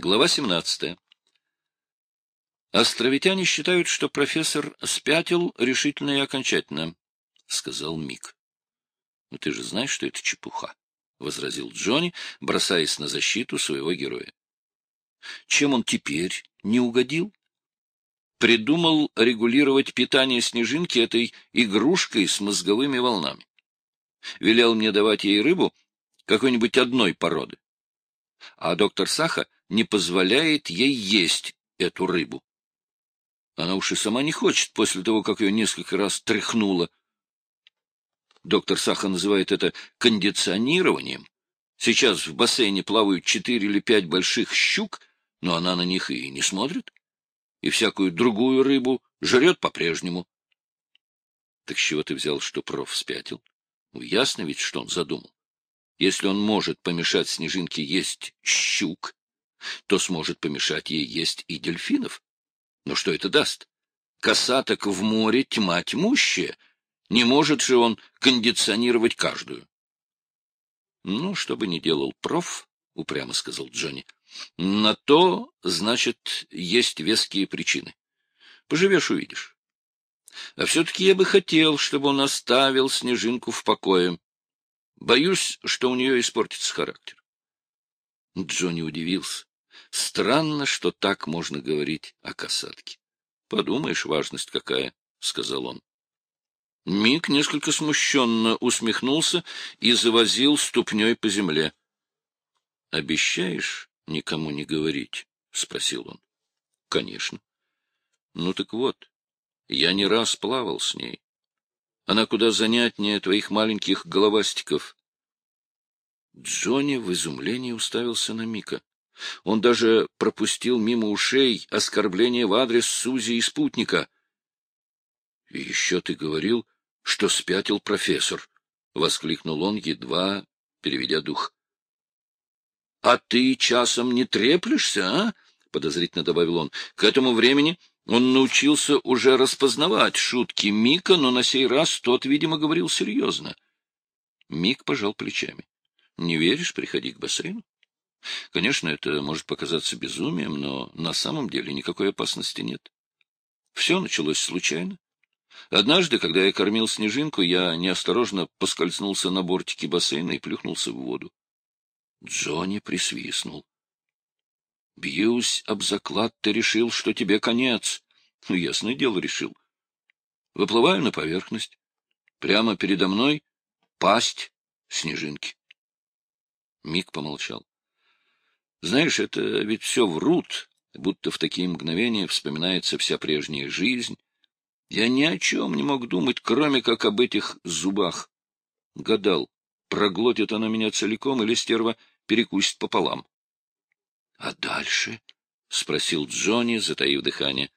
Глава 17. Островитяне считают, что профессор спятил решительно и окончательно, — сказал Мик. — Но ты же знаешь, что это чепуха, — возразил Джонни, бросаясь на защиту своего героя. — Чем он теперь не угодил? Придумал регулировать питание снежинки этой игрушкой с мозговыми волнами. Велел мне давать ей рыбу какой-нибудь одной породы. А доктор Саха не позволяет ей есть эту рыбу. Она уж и сама не хочет после того, как ее несколько раз тряхнуло. Доктор Саха называет это кондиционированием. Сейчас в бассейне плавают четыре или пять больших щук, но она на них и не смотрит. И всякую другую рыбу жрет по-прежнему. Так с чего ты взял, что проф спятил? Ну, ясно ведь, что он задумал. Если он может помешать снежинке есть щук, то сможет помешать ей есть и дельфинов. Но что это даст? Косаток в море тьма тьмущая. Не может же он кондиционировать каждую. — Ну, что бы ни делал проф, — упрямо сказал Джонни, — на то, значит, есть веские причины. Поживешь — увидишь. А все-таки я бы хотел, чтобы он оставил Снежинку в покое. Боюсь, что у нее испортится характер. Джонни удивился. Странно, что так можно говорить о касатке. — Подумаешь, важность какая, — сказал он. Мик несколько смущенно усмехнулся и завозил ступней по земле. — Обещаешь никому не говорить? — спросил он. — Конечно. — Ну так вот, я не раз плавал с ней. Она куда занятнее твоих маленьких головастиков. Джонни в изумлении уставился на Мика. Он даже пропустил мимо ушей оскорбление в адрес Сузи и спутника. — И еще ты говорил, что спятил профессор, — воскликнул он, едва переведя дух. — А ты часом не треплешься, а? — подозрительно добавил он. — К этому времени он научился уже распознавать шутки Мика, но на сей раз тот, видимо, говорил серьезно. Мик пожал плечами. — Не веришь? Приходи к бассейну. Конечно, это может показаться безумием, но на самом деле никакой опасности нет. Все началось случайно. Однажды, когда я кормил снежинку, я неосторожно поскользнулся на бортике бассейна и плюхнулся в воду. Джонни присвистнул. — Бьюсь об заклад, ты решил, что тебе конец. Ну, ясное дело, решил. Выплываю на поверхность. Прямо передо мной пасть снежинки. Мик помолчал. Знаешь, это ведь все врут, будто в такие мгновения вспоминается вся прежняя жизнь. Я ни о чем не мог думать, кроме как об этих зубах. Гадал, проглотит она меня целиком или стерва перекусит пополам. — А дальше? — спросил Джонни, затаив дыхание.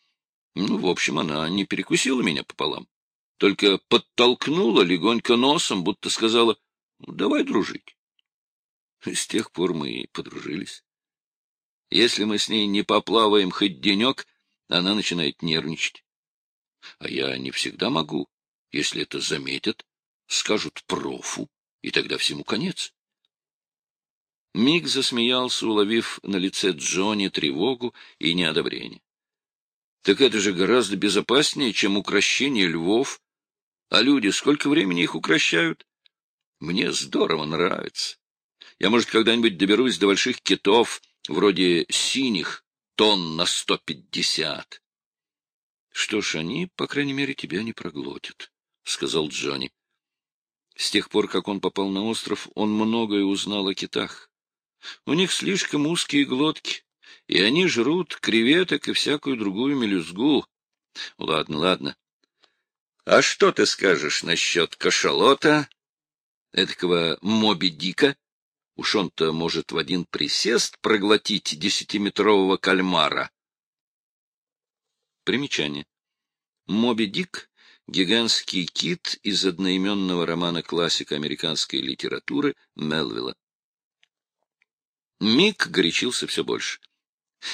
— Ну, в общем, она не перекусила меня пополам, только подтолкнула легонько носом, будто сказала, «Ну, давай дружить. С тех пор мы и подружились. Если мы с ней не поплаваем хоть денек, она начинает нервничать. А я не всегда могу. Если это заметят, скажут профу, и тогда всему конец. Миг засмеялся, уловив на лице Джонни тревогу и неодобрение. Так это же гораздо безопаснее, чем укращение львов. А люди сколько времени их укращают? Мне здорово нравится. Я, может, когда-нибудь доберусь до больших китов, вроде синих, тонн на сто пятьдесят. — Что ж, они, по крайней мере, тебя не проглотят, — сказал Джонни. С тех пор, как он попал на остров, он многое узнал о китах. У них слишком узкие глотки, и они жрут креветок и всякую другую мелюзгу. Ладно, ладно. А что ты скажешь насчет кашалота, эдакого Моби-Дика? Уж он-то может в один присест проглотить десятиметрового кальмара. Примечание. Моби Дик — гигантский кит из одноименного романа классика американской литературы Мелвилла. Мик горячился все больше.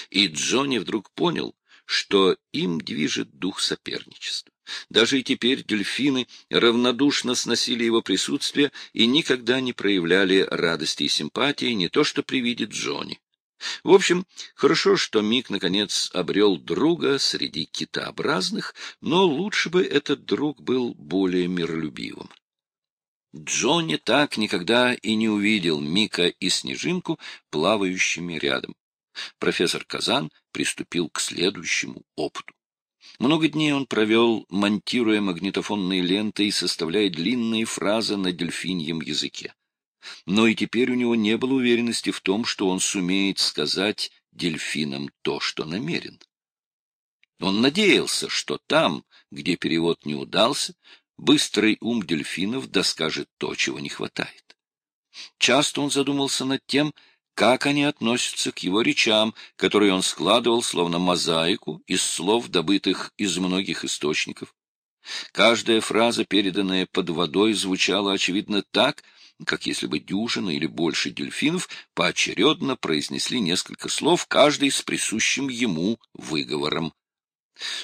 И Джонни вдруг понял, что им движет дух соперничества. Даже и теперь дельфины равнодушно сносили его присутствие и никогда не проявляли радости и симпатии не то что при виде Джонни. В общем, хорошо, что Мик, наконец, обрел друга среди китообразных, но лучше бы этот друг был более миролюбивым. Джонни так никогда и не увидел Мика и Снежинку, плавающими рядом. Профессор Казан приступил к следующему опыту. Много дней он провел, монтируя магнитофонные ленты и составляя длинные фразы на дельфиньем языке. Но и теперь у него не было уверенности в том, что он сумеет сказать дельфинам то, что намерен. Он надеялся, что там, где перевод не удался, быстрый ум дельфинов доскажет то, чего не хватает. Часто он задумался над тем, как они относятся к его речам, которые он складывал словно мозаику из слов, добытых из многих источников. Каждая фраза, переданная под водой, звучала, очевидно, так, как если бы дюжина или больше дельфинов поочередно произнесли несколько слов, каждый с присущим ему выговором.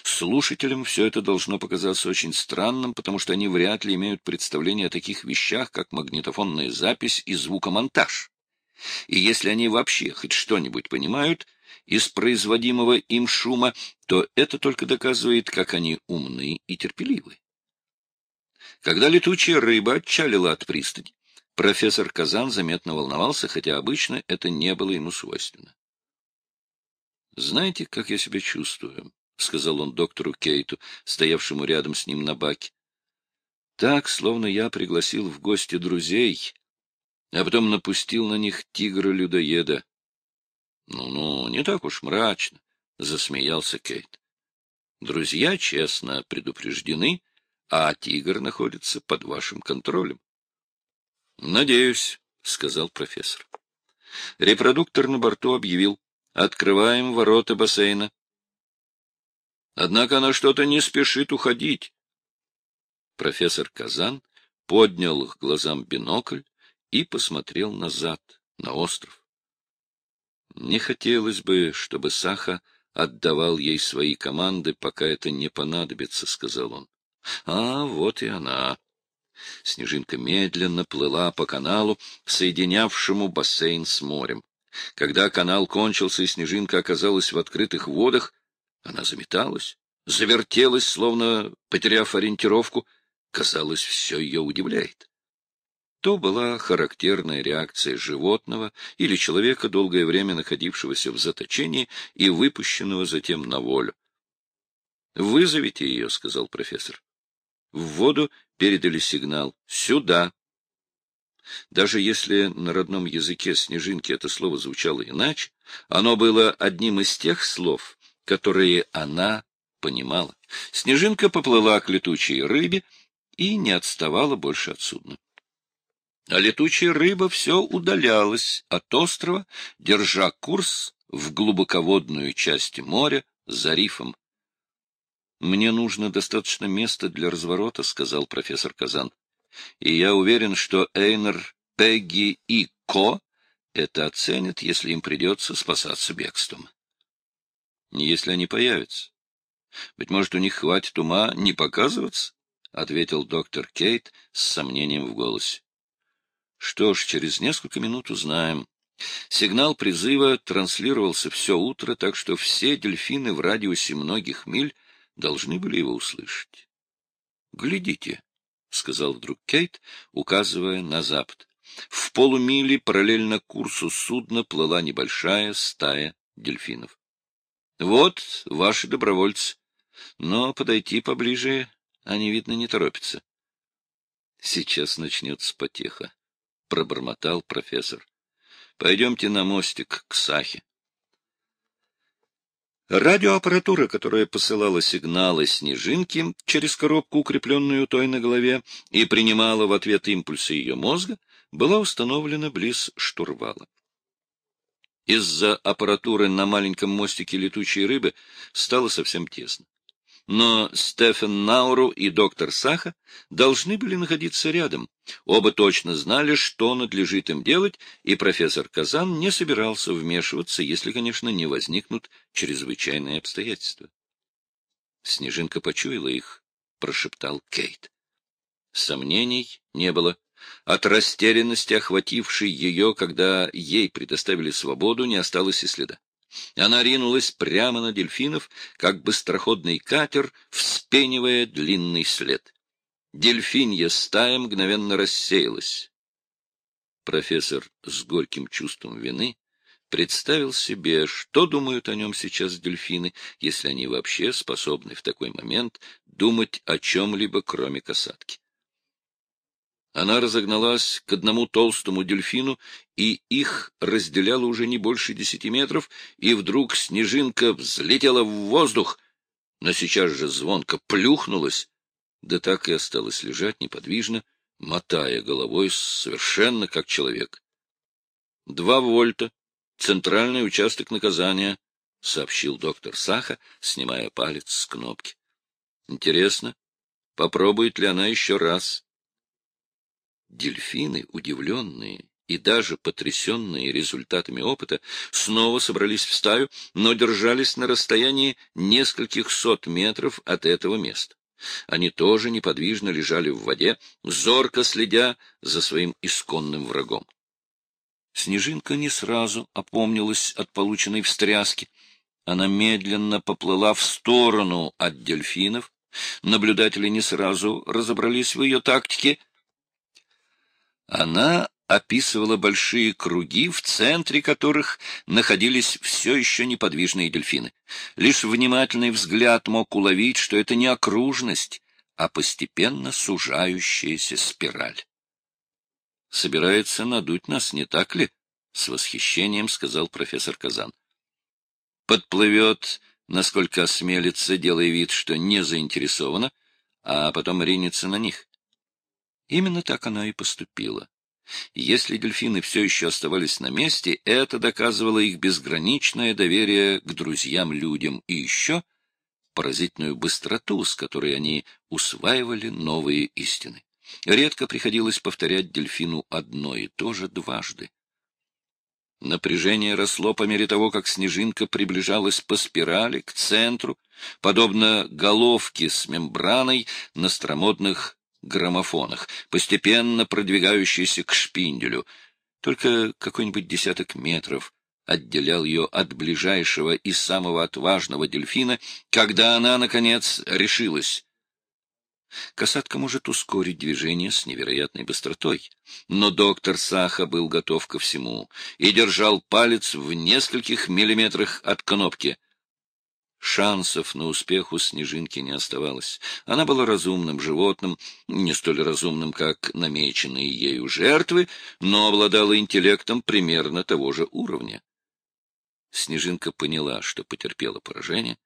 Слушателям все это должно показаться очень странным, потому что они вряд ли имеют представление о таких вещах, как магнитофонная запись и звукомонтаж. И если они вообще хоть что-нибудь понимают из производимого им шума, то это только доказывает, как они умны и терпеливы. Когда летучая рыба отчалила от пристани, профессор Казан заметно волновался, хотя обычно это не было ему свойственно. «Знаете, как я себя чувствую?» — сказал он доктору Кейту, стоявшему рядом с ним на баке. — Так, словно я пригласил в гости друзей, а потом напустил на них тигра-людоеда. Ну — Ну-ну, не так уж мрачно, — засмеялся Кейт. — Друзья честно предупреждены, а тигр находится под вашим контролем. — Надеюсь, — сказал профессор. Репродуктор на борту объявил. — Открываем ворота бассейна. Однако она что-то не спешит уходить. Профессор Казан поднял к глазам бинокль и посмотрел назад, на остров. Не хотелось бы, чтобы Саха отдавал ей свои команды, пока это не понадобится, — сказал он. А, вот и она. Снежинка медленно плыла по каналу, соединявшему бассейн с морем. Когда канал кончился и Снежинка оказалась в открытых водах, она заметалась, завертелась, словно потеряв ориентировку. Казалось, все ее удивляет. То была характерная реакция животного или человека, долгое время находившегося в заточении и выпущенного затем на волю. «Вызовите ее», — сказал профессор. В воду передали сигнал «Сюда». Даже если на родном языке снежинки это слово звучало иначе, оно было одним из тех слов, которые она понимала. Снежинка поплыла к летучей рыбе и не отставала больше от судна. А летучая рыба все удалялась от острова, держа курс в глубоководную часть моря за рифом. — Мне нужно достаточно места для разворота, — сказал профессор Казан. — И я уверен, что Эйнер, Пегги и Ко это оценят, если им придется спасаться бегством если они появятся. Быть может, у них хватит ума не показываться? — ответил доктор Кейт с сомнением в голосе. — Что ж, через несколько минут узнаем. Сигнал призыва транслировался все утро, так что все дельфины в радиусе многих миль должны были его услышать. — Глядите, — сказал вдруг Кейт, указывая на запад. В полумиле параллельно курсу судна плыла небольшая стая дельфинов. Вот ваши добровольцы. Но подойти поближе они, видно, не торопятся. Сейчас начнется потеха, — пробормотал профессор. Пойдемте на мостик к Сахе. Радиоаппаратура, которая посылала сигналы снежинки через коробку, укрепленную той на голове, и принимала в ответ импульсы ее мозга, была установлена близ штурвала. Из-за аппаратуры на маленьком мостике летучей рыбы стало совсем тесно. Но Стефан Науру и доктор Саха должны были находиться рядом. Оба точно знали, что надлежит им делать, и профессор Казан не собирался вмешиваться, если, конечно, не возникнут чрезвычайные обстоятельства. Снежинка почуяла их, — прошептал Кейт. Сомнений не было. От растерянности, охватившей ее, когда ей предоставили свободу, не осталось и следа. Она ринулась прямо на дельфинов, как быстроходный катер, вспенивая длинный след. Дельфинья стая мгновенно рассеялась. Профессор с горьким чувством вины представил себе, что думают о нем сейчас дельфины, если они вообще способны в такой момент думать о чем-либо, кроме касатки. Она разогналась к одному толстому дельфину, и их разделяло уже не больше десяти метров, и вдруг снежинка взлетела в воздух, но сейчас же звонко плюхнулась, да так и осталась лежать неподвижно, мотая головой совершенно как человек. Два вольта, центральный участок наказания, — сообщил доктор Саха, снимая палец с кнопки. — Интересно, попробует ли она еще раз? Дельфины, удивленные и даже потрясенные результатами опыта, снова собрались в стаю, но держались на расстоянии нескольких сот метров от этого места. Они тоже неподвижно лежали в воде, зорко следя за своим исконным врагом. Снежинка не сразу опомнилась от полученной встряски. Она медленно поплыла в сторону от дельфинов. Наблюдатели не сразу разобрались в ее тактике — она описывала большие круги, в центре которых находились все еще неподвижные дельфины. Лишь внимательный взгляд мог уловить, что это не окружность, а постепенно сужающаяся спираль. «Собирается надуть нас, не так ли?» — с восхищением сказал профессор Казан. «Подплывет, насколько осмелится, делая вид, что не заинтересована, а потом ринется на них. Именно так она и поступила. Если дельфины все еще оставались на месте, это доказывало их безграничное доверие к друзьям-людям и еще поразительную быстроту, с которой они усваивали новые истины. Редко приходилось повторять дельфину одно и то же дважды. Напряжение росло по мере того, как снежинка приближалась по спирали к центру, подобно головке с мембраной на старомодных граммофонах, постепенно продвигающийся к шпинделю. Только какой-нибудь десяток метров отделял ее от ближайшего и самого отважного дельфина, когда она, наконец, решилась. Касатка может ускорить движение с невероятной быстротой, но доктор Саха был готов ко всему и держал палец в нескольких миллиметрах от кнопки — Шансов на успех у Снежинки не оставалось. Она была разумным животным, не столь разумным, как намеченные ею жертвы, но обладала интеллектом примерно того же уровня. Снежинка поняла, что потерпела поражение,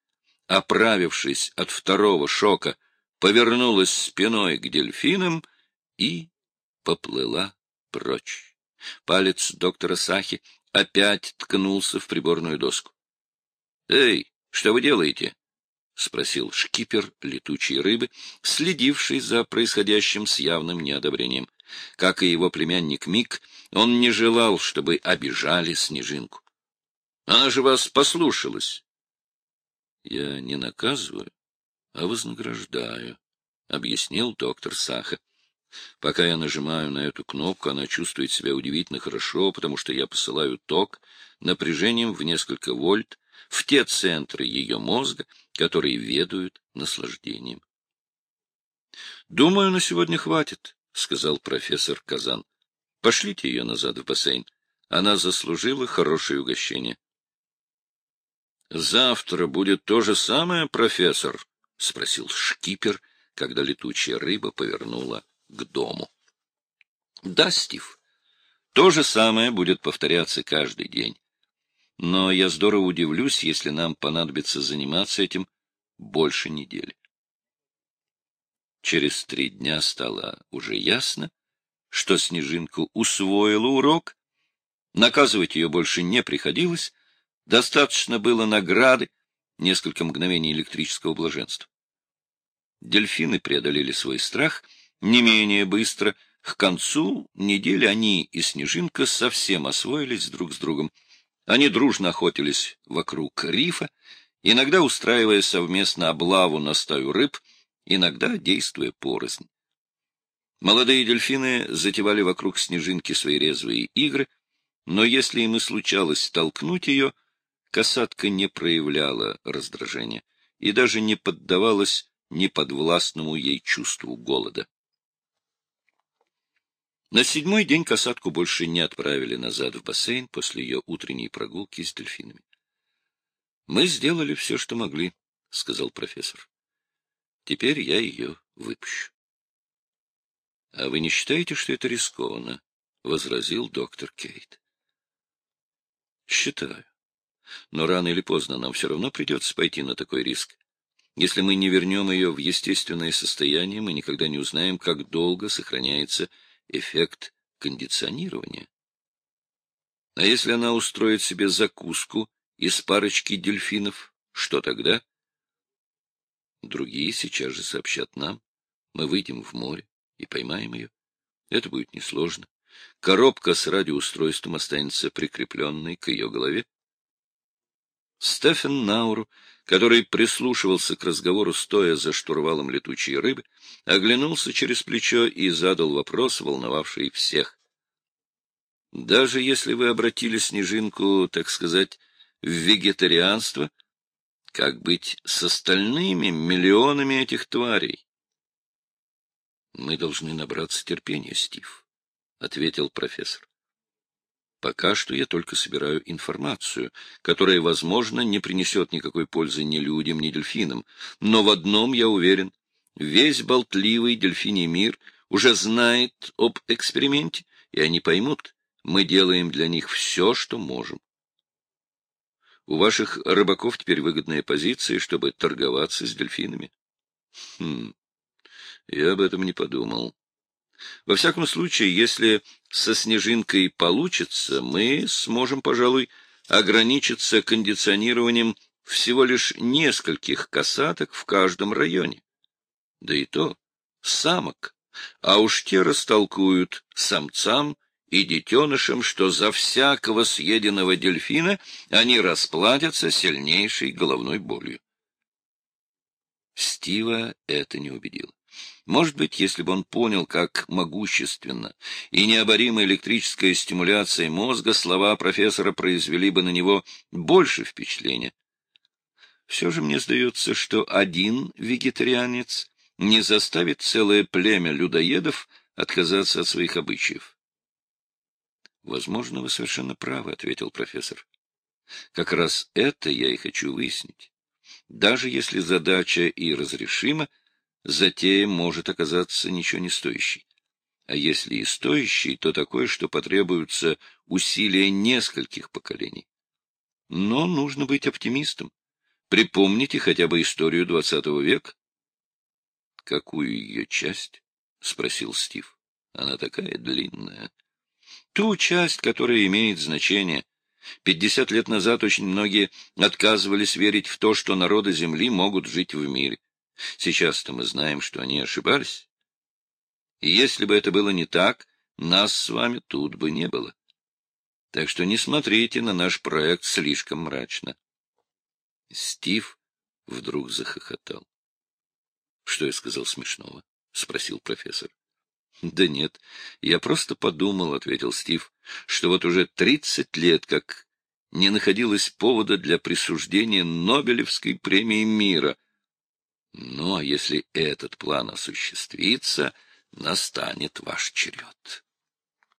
оправившись от второго шока, повернулась спиной к дельфинам и поплыла прочь. Палец доктора Сахи опять ткнулся в приборную доску. — Эй, что вы делаете? — спросил шкипер летучей рыбы, следивший за происходящим с явным неодобрением. Как и его племянник Мик, он не желал, чтобы обижали снежинку. — Она же вас послушалась. — Я не наказываю, а вознаграждаю, — объяснил доктор Саха. Пока я нажимаю на эту кнопку, она чувствует себя удивительно хорошо, потому что я посылаю ток напряжением в несколько вольт в те центры ее мозга, которые ведают наслаждением. — Думаю, на сегодня хватит, — сказал профессор Казан. — Пошлите ее назад в бассейн. Она заслужила хорошее угощение. — Завтра будет то же самое, профессор? — спросил шкипер, когда летучая рыба повернула к дому. — Да, Стив. То же самое будет повторяться каждый день но я здорово удивлюсь, если нам понадобится заниматься этим больше недели. Через три дня стало уже ясно, что Снежинку усвоила урок, наказывать ее больше не приходилось, достаточно было награды, несколько мгновений электрического блаженства. Дельфины преодолели свой страх не менее быстро. К концу недели они и Снежинка совсем освоились друг с другом — они дружно охотились вокруг рифа, иногда устраивая совместно облаву на стаю рыб, иногда действуя порознь. Молодые дельфины затевали вокруг снежинки свои резвые игры, но если им и случалось столкнуть ее, касатка не проявляла раздражения и даже не поддавалась неподвластному ей чувству голода. На седьмой день касатку больше не отправили назад в бассейн после ее утренней прогулки с дельфинами. — Мы сделали все, что могли, — сказал профессор. — Теперь я ее выпущу. — А вы не считаете, что это рискованно? — возразил доктор Кейт. — Считаю. Но рано или поздно нам все равно придется пойти на такой риск. Если мы не вернем ее в естественное состояние, мы никогда не узнаем, как долго сохраняется эффект кондиционирования. А если она устроит себе закуску из парочки дельфинов, что тогда? Другие сейчас же сообщат нам. Мы выйдем в море и поймаем ее. Это будет несложно. Коробка с радиоустройством останется прикрепленной к ее голове. Стефан Науру, который прислушивался к разговору, стоя за штурвалом летучей рыбы, оглянулся через плечо и задал вопрос, волновавший всех. Даже если вы обратили снежинку, так сказать, в вегетарианство, как быть с остальными миллионами этих тварей? — Мы должны набраться терпения, Стив, — ответил профессор. Пока что я только собираю информацию, которая, возможно, не принесет никакой пользы ни людям, ни дельфинам. Но в одном я уверен. Весь болтливый дельфиний мир уже знает об эксперименте, и они поймут, мы делаем для них все, что можем. У ваших рыбаков теперь выгодная позиция, чтобы торговаться с дельфинами. Хм, я об этом не подумал. Во всяком случае, если со снежинкой получится, мы сможем, пожалуй, ограничиться кондиционированием всего лишь нескольких касаток в каждом районе. Да и то самок, а уж те растолкуют самцам и детенышам, что за всякого съеденного дельфина они расплатятся сильнейшей головной болью. Стива это не убедило. Может быть, если бы он понял, как могущественно и необоримая электрическая стимуляция мозга, слова профессора произвели бы на него больше впечатления. Все же мне сдается, что один вегетарианец не заставит целое племя людоедов отказаться от своих обычаев. — Возможно, вы совершенно правы, — ответил профессор. — Как раз это я и хочу выяснить. Даже если задача и разрешима, затея может оказаться ничего не стоящей. А если и стоящей, то такое, что потребуются усилия нескольких поколений. Но нужно быть оптимистом. Припомните хотя бы историю двадцатого века. — Какую ее часть? — спросил Стив. — Она такая длинная. — Ту часть, которая имеет значение. Пятьдесят лет назад очень многие отказывались верить в то, что народы Земли могут жить в мире. Сейчас-то мы знаем, что они ошибались. И если бы это было не так, нас с вами тут бы не было. Так что не смотрите на наш проект слишком мрачно. Стив вдруг захохотал. — Что я сказал смешного? — спросил профессор. — Да нет, я просто подумал, — ответил Стив, — что вот уже тридцать лет как не находилось повода для присуждения Нобелевской премии мира — а если этот план осуществится, настанет ваш черед.